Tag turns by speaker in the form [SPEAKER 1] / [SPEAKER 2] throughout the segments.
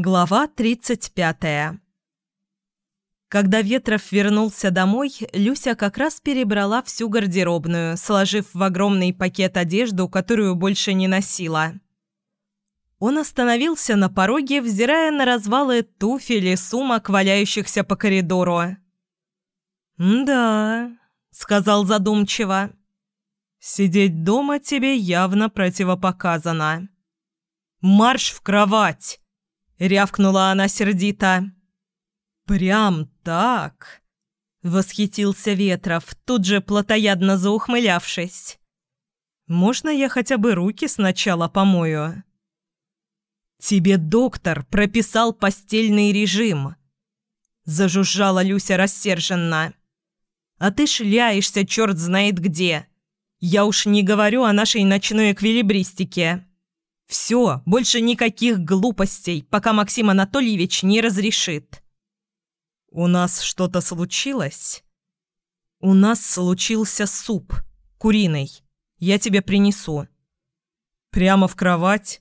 [SPEAKER 1] Глава 35 Когда Ветров вернулся домой, Люся как раз перебрала всю гардеробную, сложив в огромный пакет одежду, которую больше не носила. Он остановился на пороге, взирая на развалы туфель и сумок, валяющихся по коридору. «Да», — сказал задумчиво, — «сидеть дома тебе явно противопоказано». «Марш в кровать!» — рявкнула она сердито. «Прям так?» — восхитился Ветров, тут же плотоядно заухмылявшись. «Можно я хотя бы руки сначала помою?» «Тебе доктор прописал постельный режим», — зажужжала Люся рассерженно. «А ты шляешься черт знает где. Я уж не говорю о нашей ночной эквилибристике». Все, больше никаких глупостей, пока Максим Анатольевич не разрешит. У нас что-то случилось? У нас случился суп. Куриный. Я тебе принесу. Прямо в кровать?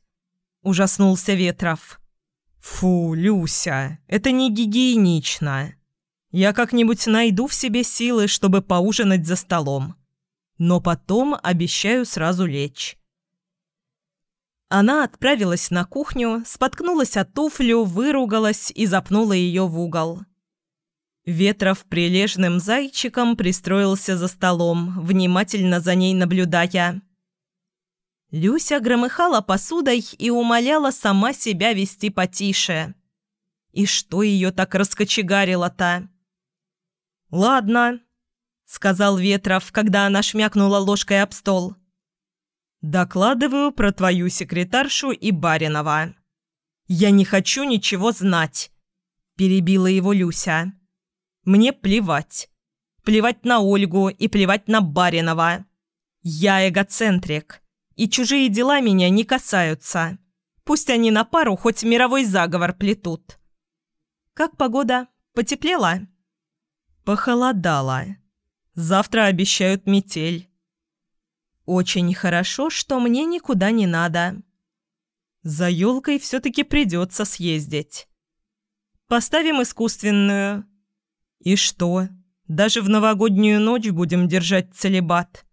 [SPEAKER 1] Ужаснулся Ветров. Фу, Люся, это не гигиенично. Я как-нибудь найду в себе силы, чтобы поужинать за столом. Но потом обещаю сразу лечь. Она отправилась на кухню, споткнулась от туфлю, выругалась и запнула ее в угол. Ветров прилежным зайчиком пристроился за столом, внимательно за ней наблюдая. Люся громыхала посудой и умоляла сама себя вести потише. И что ее так раскочегарило-то? «Ладно», — сказал Ветров, когда она шмякнула ложкой об стол. «Докладываю про твою секретаршу и Баринова». «Я не хочу ничего знать», – перебила его Люся. «Мне плевать. Плевать на Ольгу и плевать на Баринова. Я эгоцентрик, и чужие дела меня не касаются. Пусть они на пару хоть мировой заговор плетут». «Как погода? Потеплела?» «Похолодало. Завтра обещают метель». Очень хорошо, что мне никуда не надо. За елкой все-таки придется съездить. Поставим искусственную. И что? Даже в новогоднюю ночь будем держать целебат.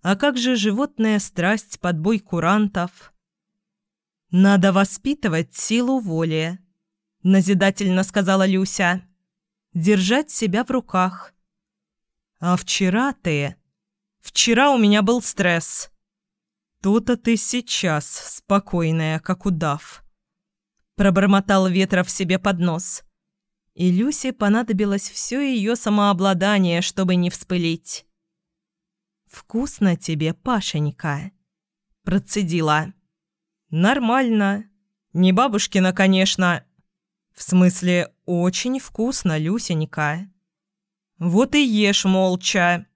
[SPEAKER 1] А как же животная страсть под бой курантов? Надо воспитывать силу воли, назидательно сказала Люся. Держать себя в руках. А вчера ты... Вчера у меня был стресс. То-то ты сейчас спокойная, как удав. Пробормотал Ветров себе под нос. И Люсе понадобилось все ее самообладание, чтобы не вспылить. «Вкусно тебе, Пашенька», – процедила. «Нормально. Не бабушкина, конечно. В смысле, очень вкусно, Люсенька. Вот и ешь молча».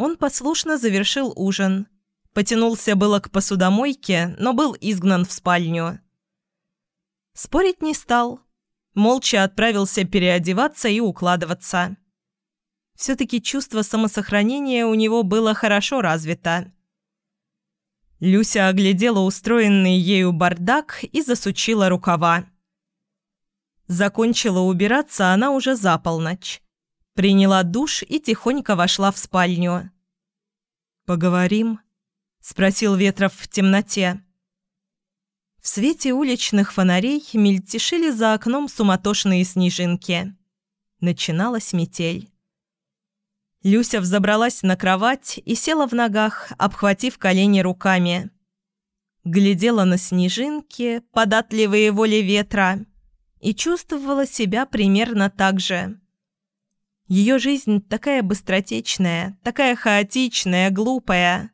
[SPEAKER 1] Он послушно завершил ужин. Потянулся было к посудомойке, но был изгнан в спальню. Спорить не стал. Молча отправился переодеваться и укладываться. Все-таки чувство самосохранения у него было хорошо развито. Люся оглядела устроенный ею бардак и засучила рукава. Закончила убираться она уже за полночь. Приняла душ и тихонько вошла в спальню. «Поговорим?» – спросил Ветров в темноте. В свете уличных фонарей мельтешили за окном суматошные снежинки. Начиналась метель. Люся взобралась на кровать и села в ногах, обхватив колени руками. Глядела на снежинки, податливые воли ветра, и чувствовала себя примерно так же. Ее жизнь такая быстротечная, такая хаотичная, глупая.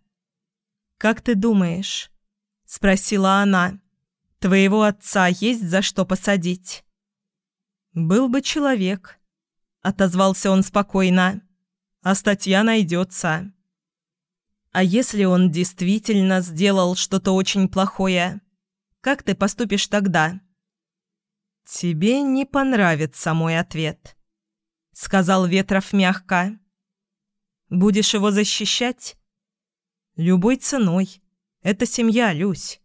[SPEAKER 1] «Как ты думаешь?» – спросила она. «Твоего отца есть за что посадить?» «Был бы человек», – отозвался он спокойно. «А статья найдется». «А если он действительно сделал что-то очень плохое, как ты поступишь тогда?» «Тебе не понравится мой ответ» сказал Ветров мягко. «Будешь его защищать?» «Любой ценой. Это семья, Люсь».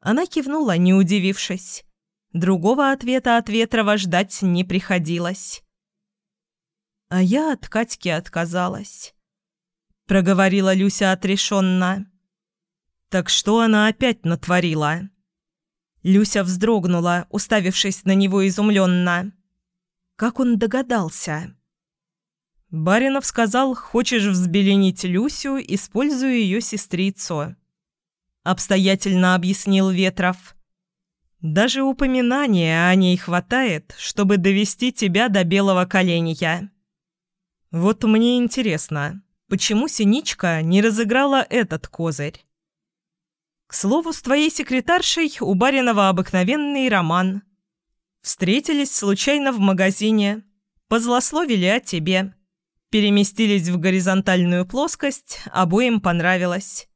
[SPEAKER 1] Она кивнула, не удивившись. Другого ответа от Ветрова ждать не приходилось. А я от Катьки отказалась. Проговорила Люся отрешенно. Так что она опять натворила? Люся вздрогнула, уставившись на него изумленно. Как он догадался? Баринов сказал, хочешь взбеленить Люсю, используя ее сестрицу. Обстоятельно объяснил Ветров. Даже упоминания о ней хватает, чтобы довести тебя до белого коленя. Вот мне интересно, почему Синичка не разыграла этот козырь? К слову, с твоей секретаршей у Баринова обыкновенный роман. Встретились случайно в магазине, позлословили о тебе. Переместились в горизонтальную плоскость, обоим понравилось.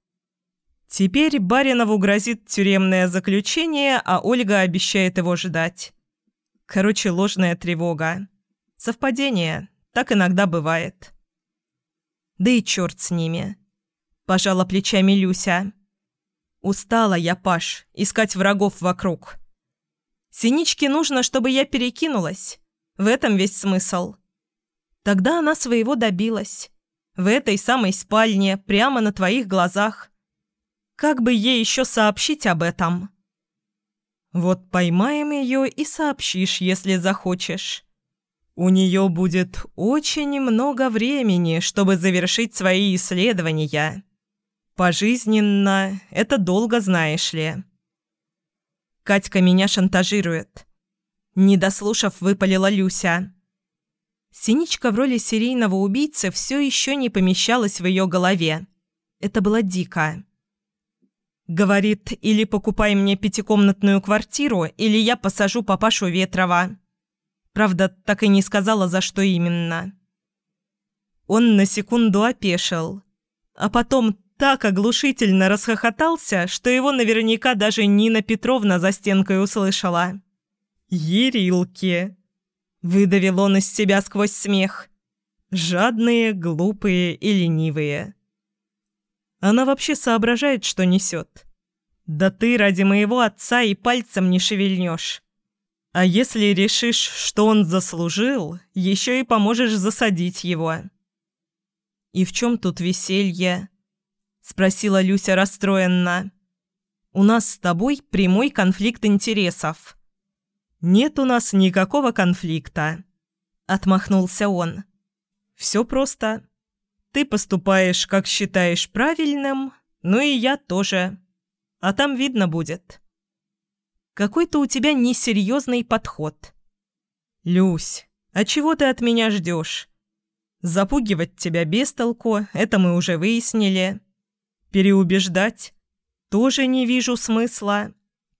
[SPEAKER 1] Теперь Баринову грозит тюремное заключение, а Ольга обещает его ждать. Короче, ложная тревога. Совпадение. Так иногда бывает. Да и черт с ними. Пожала плечами Люся. Устала я, Паш, искать врагов вокруг. Синичке нужно, чтобы я перекинулась. В этом весь смысл. Тогда она своего добилась. В этой самой спальне, прямо на твоих глазах. Как бы ей еще сообщить об этом? Вот поймаем ее и сообщишь, если захочешь. У нее будет очень много времени, чтобы завершить свои исследования. Пожизненно – это долго, знаешь ли. Катька меня шантажирует. Не дослушав, выпалила Люся. Синичка в роли серийного убийцы все еще не помещалась в ее голове. Это было дико. Говорит, или покупай мне пятикомнатную квартиру, или я посажу папашу Ветрова. Правда, так и не сказала, за что именно. Он на секунду опешил, а потом так оглушительно расхохотался, что его наверняка даже Нина Петровна за стенкой услышала. «Ерилки!» Выдавил он из себя сквозь смех. Жадные, глупые и ленивые. Она вообще соображает, что несет. Да ты ради моего отца и пальцем не шевельнешь. А если решишь, что он заслужил, еще и поможешь засадить его. «И в чем тут веселье?» – спросила Люся расстроенно. «У нас с тобой прямой конфликт интересов. «Нет у нас никакого конфликта», — отмахнулся он. «Все просто. Ты поступаешь, как считаешь правильным, ну и я тоже. А там видно будет». «Какой-то у тебя несерьезный подход». «Люсь, а чего ты от меня ждешь? Запугивать тебя без толку, это мы уже выяснили. Переубеждать? Тоже не вижу смысла.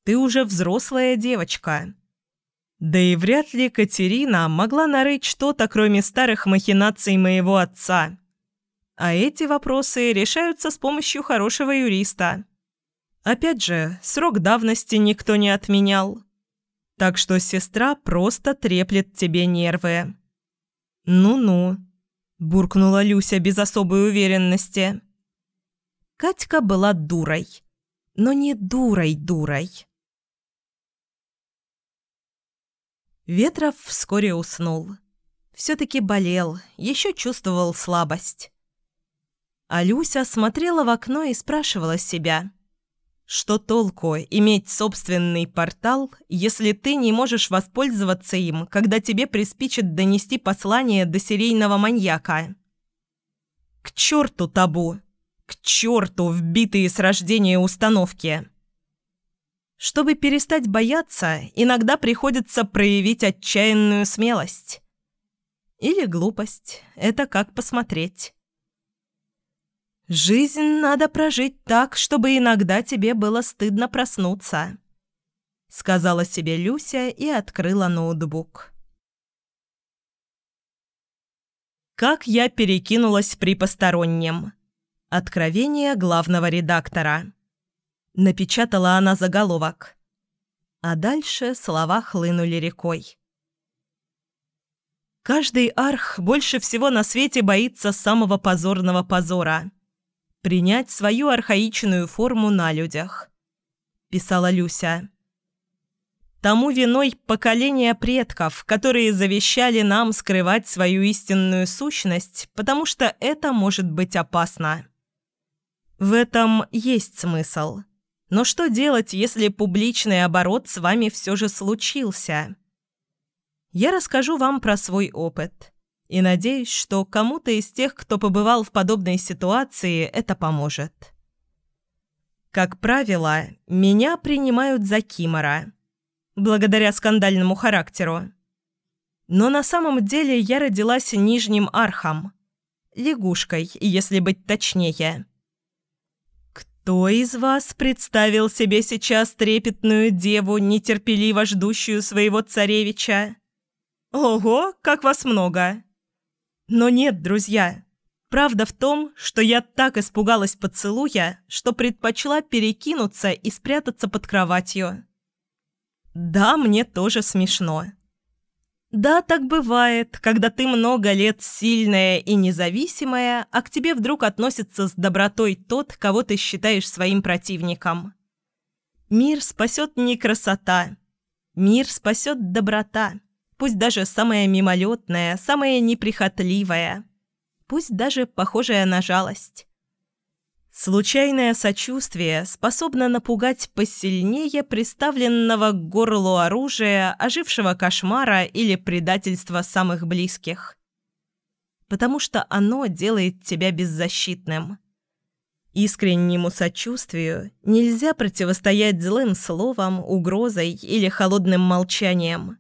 [SPEAKER 1] Ты уже взрослая девочка». Да и вряд ли Катерина могла нарыть что-то, кроме старых махинаций моего отца. А эти вопросы решаются с помощью хорошего юриста. Опять же, срок давности никто не отменял. Так что сестра просто треплет тебе нервы. «Ну-ну», – буркнула Люся без особой уверенности. Катька была дурой, но не дурой-дурой. Ветров вскоре уснул. Все-таки болел, еще чувствовал слабость. А Люся смотрела в окно и спрашивала себя, что толку иметь собственный портал, если ты не можешь воспользоваться им, когда тебе приспичит донести послание до серийного маньяка? К черту табу! К черту вбитые с рождения установки! Чтобы перестать бояться, иногда приходится проявить отчаянную смелость. Или глупость. Это как посмотреть. Жизнь надо прожить так, чтобы иногда тебе было стыдно проснуться. Сказала себе Люся и открыла ноутбук. Как я перекинулась при постороннем. Откровение главного редактора. Напечатала она заголовок. А дальше слова хлынули рекой. Каждый арх больше всего на свете боится самого позорного позора – принять свою архаичную форму на людях. писала Люся. Тому виной поколения предков, которые завещали нам скрывать свою истинную сущность, потому что это может быть опасно. В этом есть смысл. Но что делать, если публичный оборот с вами все же случился? Я расскажу вам про свой опыт. И надеюсь, что кому-то из тех, кто побывал в подобной ситуации, это поможет. Как правило, меня принимают за кимора – благодаря скандальному характеру. Но на самом деле я родилась нижним архом. Лягушкой, если быть точнее. Кто из вас представил себе сейчас трепетную деву, нетерпеливо ждущую своего царевича? Ого, как вас много! Но нет, друзья, правда в том, что я так испугалась поцелуя, что предпочла перекинуться и спрятаться под кроватью. Да, мне тоже смешно. Да, так бывает, когда ты много лет сильная и независимая, а к тебе вдруг относится с добротой тот, кого ты считаешь своим противником. Мир спасет не красота. Мир спасет доброта. Пусть даже самая мимолетная, самая неприхотливая. Пусть даже похожая на жалость. Случайное сочувствие способно напугать посильнее приставленного к горлу оружия, ожившего кошмара или предательства самых близких. Потому что оно делает тебя беззащитным. Искреннему сочувствию нельзя противостоять злым словом, угрозой или холодным молчанием.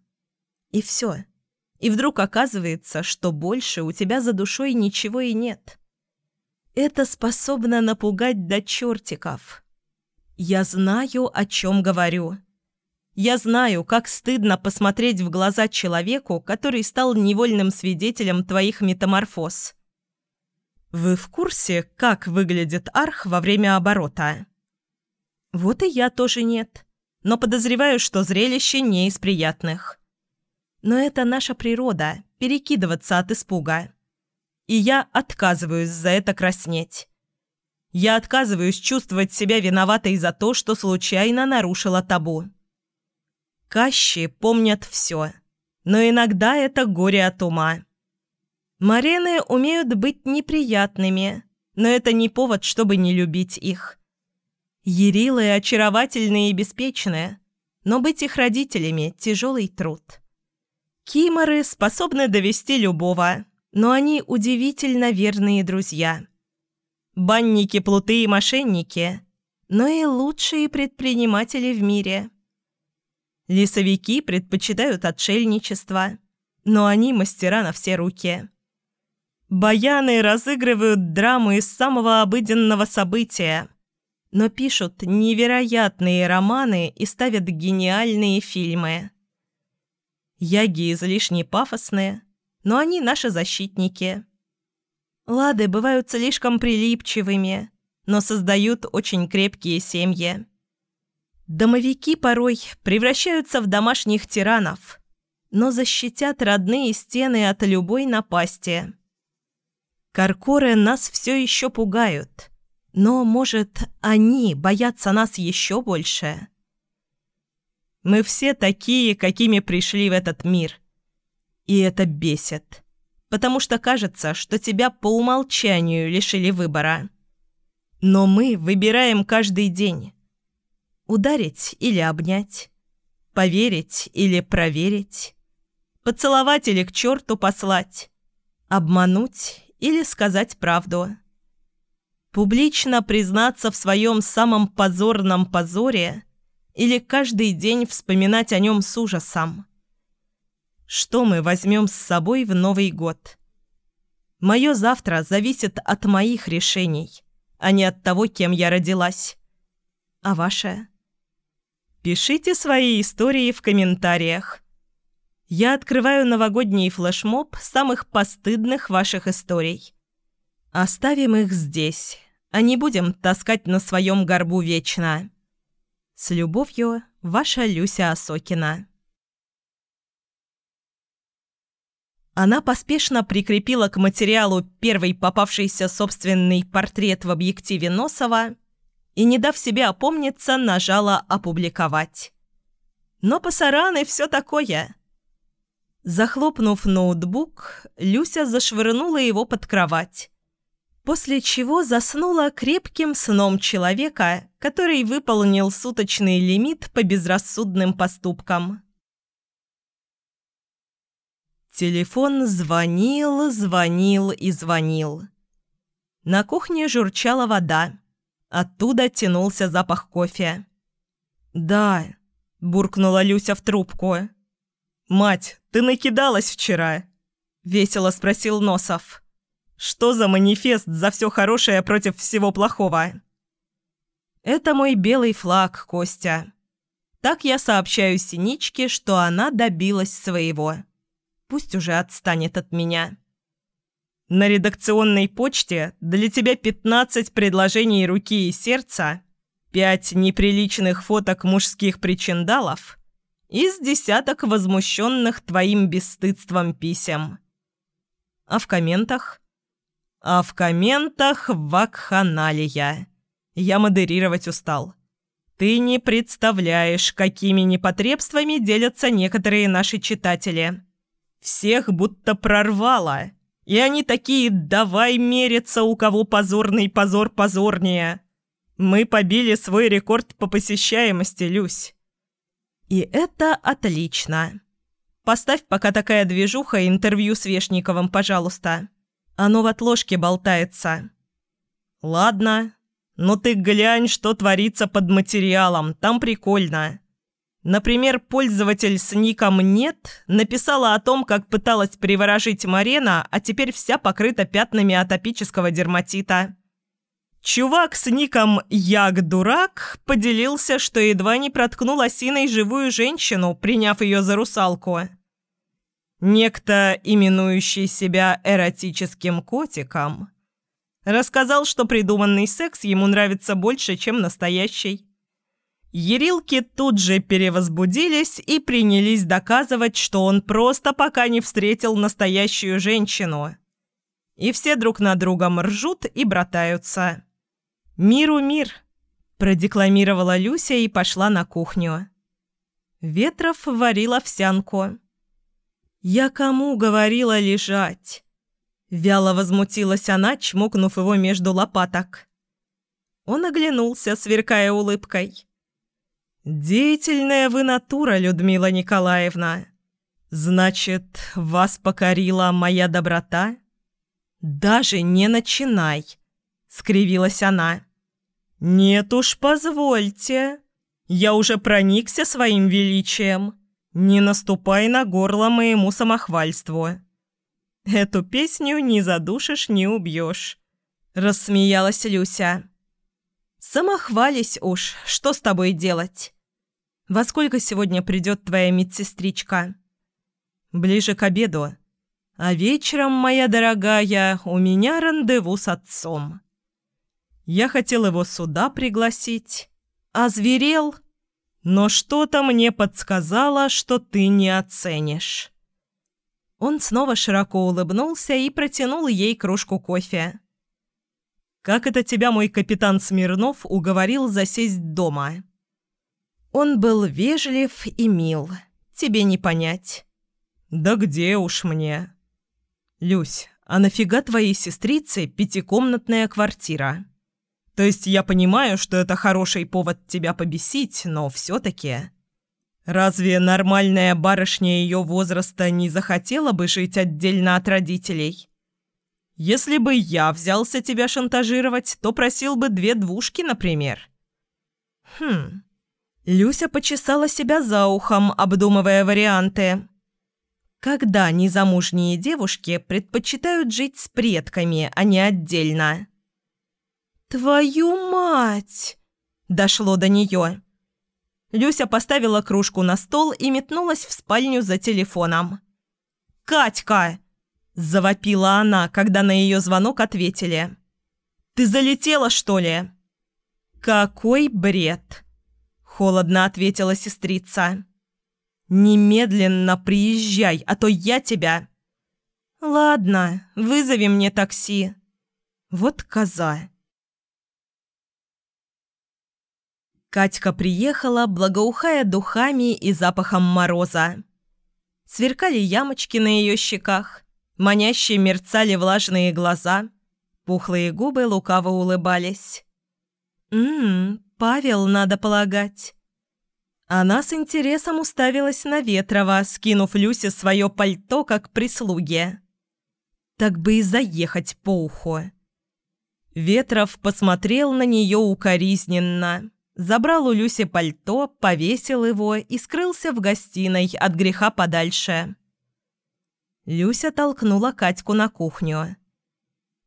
[SPEAKER 1] И все. И вдруг оказывается, что больше у тебя за душой ничего и нет. Это способно напугать до чертиков. Я знаю, о чем говорю. Я знаю, как стыдно посмотреть в глаза человеку, который стал невольным свидетелем твоих метаморфоз. Вы в курсе, как выглядит арх во время оборота? Вот и я тоже нет, но подозреваю, что зрелище не из приятных. Но это наша природа – перекидываться от испуга и я отказываюсь за это краснеть. Я отказываюсь чувствовать себя виноватой за то, что случайно нарушила табу. Кащи помнят все, но иногда это горе от ума. Марены умеют быть неприятными, но это не повод, чтобы не любить их. Ерилы очаровательные и беспечные, но быть их родителями – тяжелый труд. Киморы способны довести любого, но они удивительно верные друзья. Банники, плуты и мошенники, но и лучшие предприниматели в мире. Лесовики предпочитают отшельничество, но они мастера на все руки. Баяны разыгрывают драмы из самого обыденного события, но пишут невероятные романы и ставят гениальные фильмы. Яги излишне пафосные – но они наши защитники. Лады бывают слишком прилипчивыми, но создают очень крепкие семьи. Домовики порой превращаются в домашних тиранов, но защитят родные стены от любой напасти. Каркоры нас все еще пугают, но, может, они боятся нас еще больше? Мы все такие, какими пришли в этот мир – и это бесит. Потому что кажется, что тебя по умолчанию лишили выбора. Но мы выбираем каждый день. Ударить или обнять. Поверить или проверить. Поцеловать или к черту послать. Обмануть или сказать правду. Публично признаться в своем самом позорном позоре или каждый день вспоминать о нем с ужасом. Что мы возьмем с собой в Новый год? Мое завтра зависит от моих решений, а не от того, кем я родилась. А ваше? Пишите свои истории в комментариях. Я открываю новогодний флешмоб самых постыдных ваших историй. Оставим их здесь, а не будем таскать на своем горбу вечно. С любовью, ваша Люся Осокина. Она поспешно прикрепила к материалу первый попавшийся собственный портрет в объективе Носова и, не дав себе опомниться, нажала «Опубликовать». Но пасаран все такое. Захлопнув ноутбук, Люся зашвырнула его под кровать. После чего заснула крепким сном человека, который выполнил суточный лимит по безрассудным поступкам. Телефон звонил, звонил и звонил. На кухне журчала вода. Оттуда тянулся запах кофе. «Да», – буркнула Люся в трубку. «Мать, ты накидалась вчера?» – весело спросил Носов. «Что за манифест за все хорошее против всего плохого?» «Это мой белый флаг, Костя. Так я сообщаю Синичке, что она добилась своего. Пусть уже отстанет от меня». На редакционной почте для тебя 15 предложений руки и сердца, 5 неприличных фоток мужских причиндалов из десяток возмущенных твоим бесстыдством писем. А в комментах? А в комментах вакханалия. Я модерировать устал. Ты не представляешь, какими непотребствами делятся некоторые наши читатели. Всех будто прорвало. И они такие «давай мериться, у кого позорный позор позорнее». Мы побили свой рекорд по посещаемости, Люсь. И это отлично. Поставь пока такая движуха интервью с Вешниковым, пожалуйста. Оно в отложке болтается. Ладно, но ты глянь, что творится под материалом, там прикольно. Например, пользователь с ником «нет» написала о том, как пыталась приворожить Марена, а теперь вся покрыта пятнами атопического дерматита. Чувак с ником «Яг-дурак» поделился, что едва не проткнул осиной живую женщину, приняв ее за русалку. Некто, именующий себя эротическим котиком, рассказал, что придуманный секс ему нравится больше, чем настоящий. Ерилки тут же перевозбудились и принялись доказывать, что он просто пока не встретил настоящую женщину. И все друг на другом ржут и братаются. «Миру мир!» – продекламировала Люся и пошла на кухню. Ветров варил овсянку. «Я кому говорила лежать?» Вяло возмутилась она, чмокнув его между лопаток. Он оглянулся, сверкая улыбкой. «Деятельная вы натура, Людмила Николаевна. Значит, вас покорила моя доброта?» «Даже не начинай», — скривилась она. «Нет уж, позвольте. Я уже проникся своим величием. Не наступай на горло моему самохвальству. Эту песню не задушишь, не убьешь», — рассмеялась Люся. «Самохвались уж, что с тобой делать? Во сколько сегодня придет твоя медсестричка?» «Ближе к обеду. А вечером, моя дорогая, у меня рандеву с отцом. Я хотел его сюда пригласить, а зверел, но что-то мне подсказало, что ты не оценишь». Он снова широко улыбнулся и протянул ей кружку кофе. Как это тебя мой капитан Смирнов уговорил засесть дома?» Он был вежлив и мил. Тебе не понять. «Да где уж мне?» «Люсь, а нафига твоей сестрице пятикомнатная квартира?» «То есть я понимаю, что это хороший повод тебя побесить, но все-таки...» «Разве нормальная барышня ее возраста не захотела бы жить отдельно от родителей?» Если бы я взялся тебя шантажировать, то просил бы две двушки, например». «Хм...» Люся почесала себя за ухом, обдумывая варианты. Когда незамужние девушки предпочитают жить с предками, а не отдельно? «Твою мать!» – дошло до нее. Люся поставила кружку на стол и метнулась в спальню за телефоном. «Катька!» Завопила она, когда на ее звонок ответили. «Ты залетела, что ли?» «Какой бред!» Холодно ответила сестрица. «Немедленно приезжай, а то я тебя...» «Ладно, вызови мне такси». «Вот коза!» Катька приехала, благоухая духами и запахом мороза. Сверкали ямочки на ее щеках, манящие мерцали влажные глаза, пухлые губы лукаво улыбались. «Ммм, Павел, надо полагать». Она с интересом уставилась на Ветрова, скинув Люсе свое пальто как прислуги. Так бы и заехать по уху. Ветров посмотрел на нее укоризненно, забрал у Люси пальто, повесил его и скрылся в гостиной от греха подальше. Люся толкнула Катьку на кухню.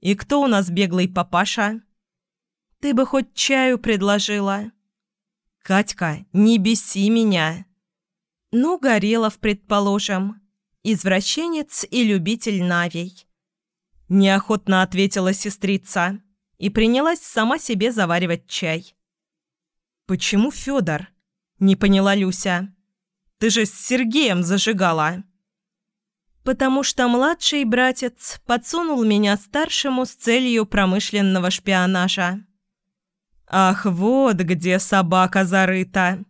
[SPEAKER 1] «И кто у нас беглый папаша?» «Ты бы хоть чаю предложила». «Катька, не беси меня!» «Ну, Горелов, предположим. Извращенец и любитель навей». Неохотно ответила сестрица и принялась сама себе заваривать чай. «Почему Федор?» – не поняла Люся. «Ты же с Сергеем зажигала!» «Потому что младший братец подсунул меня старшему с целью промышленного шпионажа». Ах, вот где собака зарыта.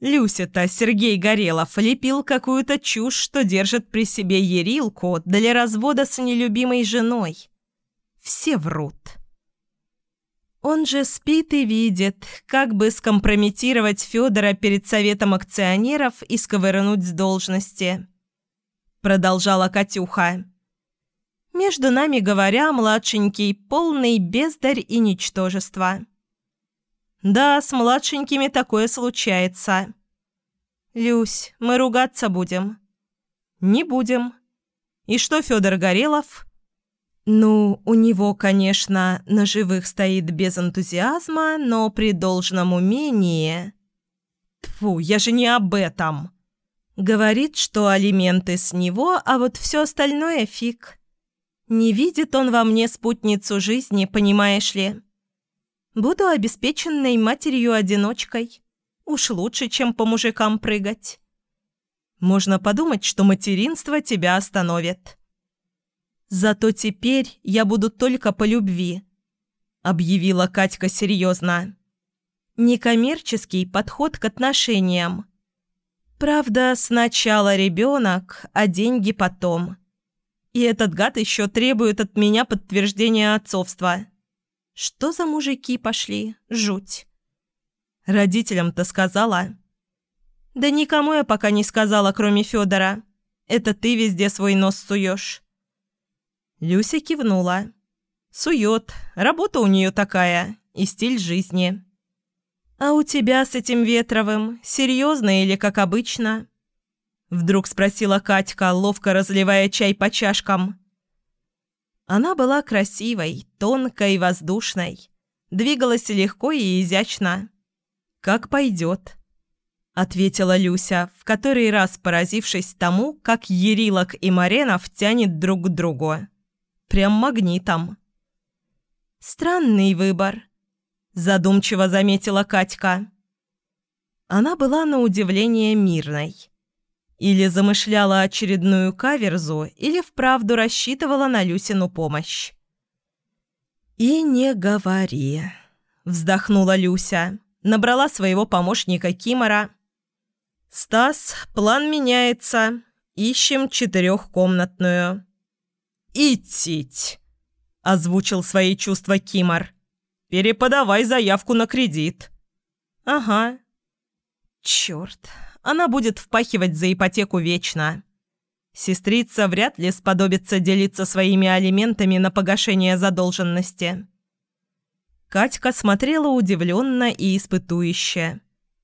[SPEAKER 1] Люся-то Сергей Горелов лепил какую-то чушь, что держит при себе Ерилку для развода с нелюбимой женой. Все врут. Он же спит и видит, как бы скомпрометировать Федора перед советом акционеров и сковырнуть с должности. Продолжала Катюха. Между нами говоря, младшенький полный бездарь и ничтожество. Да, с младшенькими такое случается. Люсь, мы ругаться будем. Не будем. И что Федор Горелов? Ну, у него, конечно, на живых стоит без энтузиазма, но при должном умении... Тьфу, я же не об этом. Говорит, что алименты с него, а вот все остальное фиг. Не видит он во мне спутницу жизни, понимаешь ли? Буду обеспеченной матерью-одиночкой. Уж лучше, чем по мужикам прыгать. Можно подумать, что материнство тебя остановит. Зато теперь я буду только по любви, объявила Катька серьезно. Некоммерческий подход к отношениям. Правда, сначала ребенок, а деньги потом. И этот гад еще требует от меня подтверждения отцовства. Что за мужики пошли? Жуть. Родителям-то сказала? Да никому я пока не сказала, кроме Федора. Это ты везде свой нос суешь. Люся кивнула. Сует. Работа у нее такая. И стиль жизни. «А у тебя с этим Ветровым серьезно или как обычно?» Вдруг спросила Катька, ловко разливая чай по чашкам. Она была красивой, тонкой, воздушной. Двигалась легко и изящно. «Как пойдет», — ответила Люся, в который раз поразившись тому, как Ерилок и Маренов тянет друг к другу. Прям магнитом. «Странный выбор», — задумчиво заметила Катька. Она была на удивление мирной. Или замышляла очередную каверзу, или вправду рассчитывала на Люсину помощь. «И не говори», — вздохнула Люся. Набрала своего помощника Кимора. «Стас, план меняется. Ищем четырехкомнатную». «Идтить», — озвучил свои чувства Кимор. «Переподавай заявку на кредит». «Ага». «Черт, она будет впахивать за ипотеку вечно. Сестрица вряд ли сподобится делиться своими алиментами на погашение задолженности. Катька смотрела удивленно и испытующе,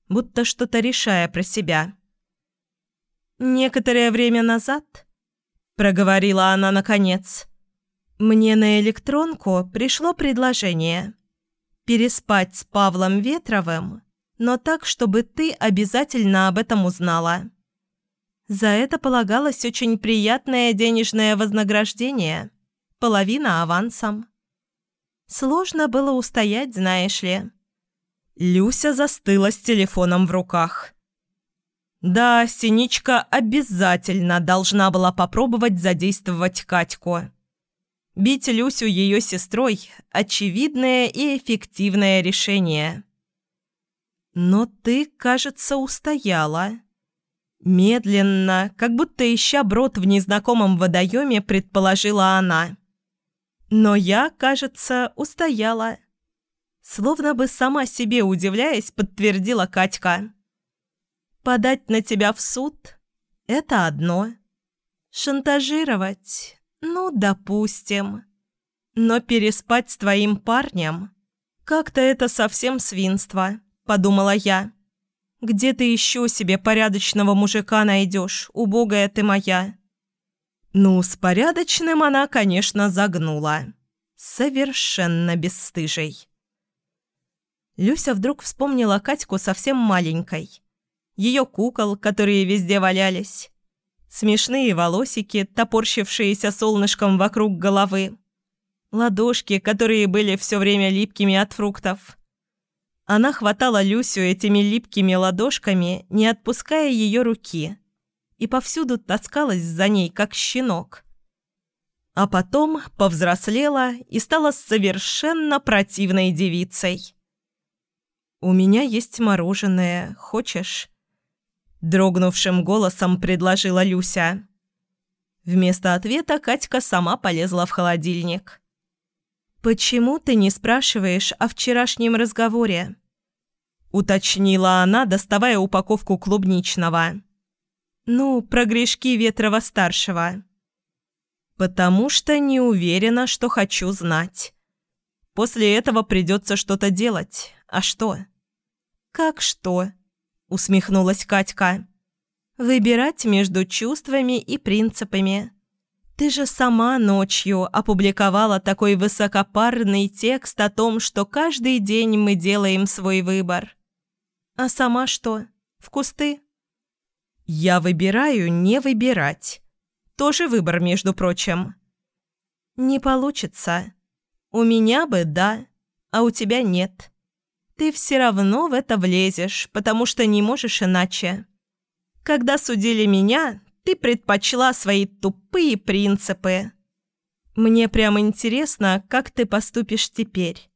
[SPEAKER 1] будто что-то решая про себя. «Некоторое время назад», — проговорила она наконец, — «мне на электронку пришло предложение переспать с Павлом Ветровым но так, чтобы ты обязательно об этом узнала. За это полагалось очень приятное денежное вознаграждение, половина авансом. Сложно было устоять, знаешь ли. Люся застыла с телефоном в руках. Да, Синичка обязательно должна была попробовать задействовать Катьку. Бить Люсю ее сестрой – очевидное и эффективное решение – Но ты, кажется, устояла. Медленно, как будто ища брод в незнакомом водоеме, предположила она. Но я, кажется, устояла. Словно бы сама себе удивляясь, подтвердила Катька. Подать на тебя в суд – это одно. Шантажировать – ну, допустим. Но переспать с твоим парнем – как-то это совсем свинство, подумала я. Где ты еще себе порядочного мужика найдешь, убогая ты моя? Ну, с порядочным она, конечно, загнула. Совершенно бесстыжей. Люся вдруг вспомнила Катьку совсем маленькой. Ее кукол, которые везде валялись. Смешные волосики, топорщившиеся солнышком вокруг головы. Ладошки, которые были все время липкими от фруктов. Она хватала Люсю этими липкими ладошками, не отпуская ее руки и повсюду таскалась за ней, как щенок. А потом повзрослела и стала совершенно противной девицей. «У меня есть мороженое. Хочешь?» Дрогнувшим голосом предложила Люся. Вместо ответа Катька сама полезла в холодильник. «Почему ты не спрашиваешь о вчерашнем разговоре?» Уточнила она, доставая упаковку клубничного. «Ну, про грешки Ветрова-старшего». «Потому что не уверена, что хочу знать. После этого придется что-то делать. А что?» «Как что?» – усмехнулась Катька. «Выбирать между чувствами и принципами. Ты же сама ночью опубликовала такой высокопарный текст о том, что каждый день мы делаем свой выбор. А сама что? В кусты?» «Я выбираю не выбирать. Тоже выбор, между прочим». «Не получится. У меня бы да, а у тебя нет. Ты все равно в это влезешь, потому что не можешь иначе. Когда судили меня, ты предпочла свои тупые принципы. Мне прям интересно, как ты поступишь теперь».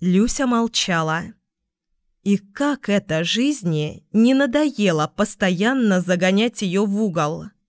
[SPEAKER 1] Люся молчала. И как это жизни не надоело постоянно загонять ее в угол –